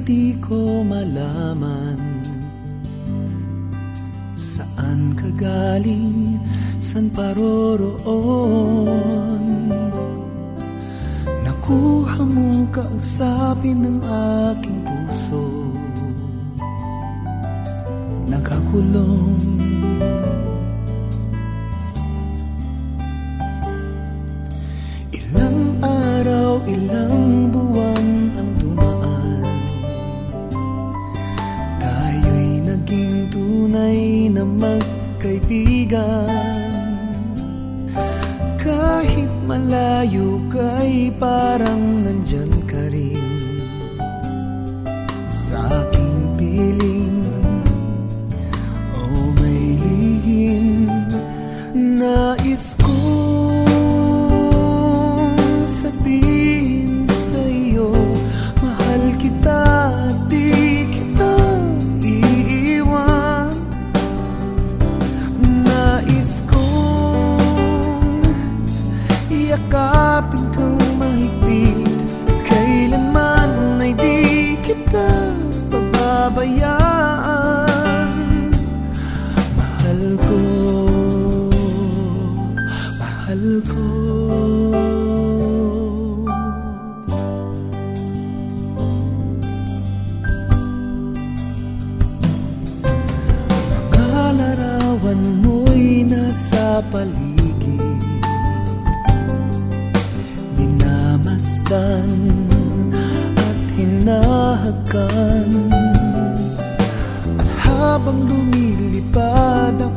di ko malaman Saan ka galing, saan paroroon Nakuha mong kausapin ng aking puso. Nakakulong. Ilang magkaibigan Kahit malayo ka'y parang nandyan ka rin. Sa ko Mga larawan mo'y paligid. Minamasdan at hinahakan At habang lumilipad ang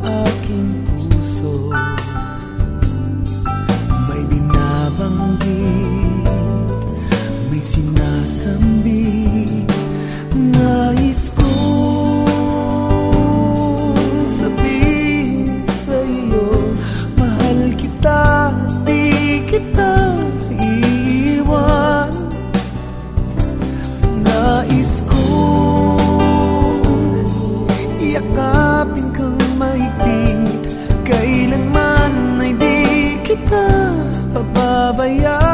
yakapin kang mahigpit Kailanman ay di kita pababayaan.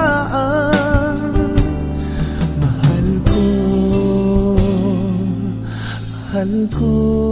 Mahal ko, mahal ko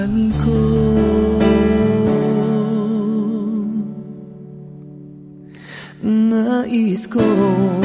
mahal ko. Nais ko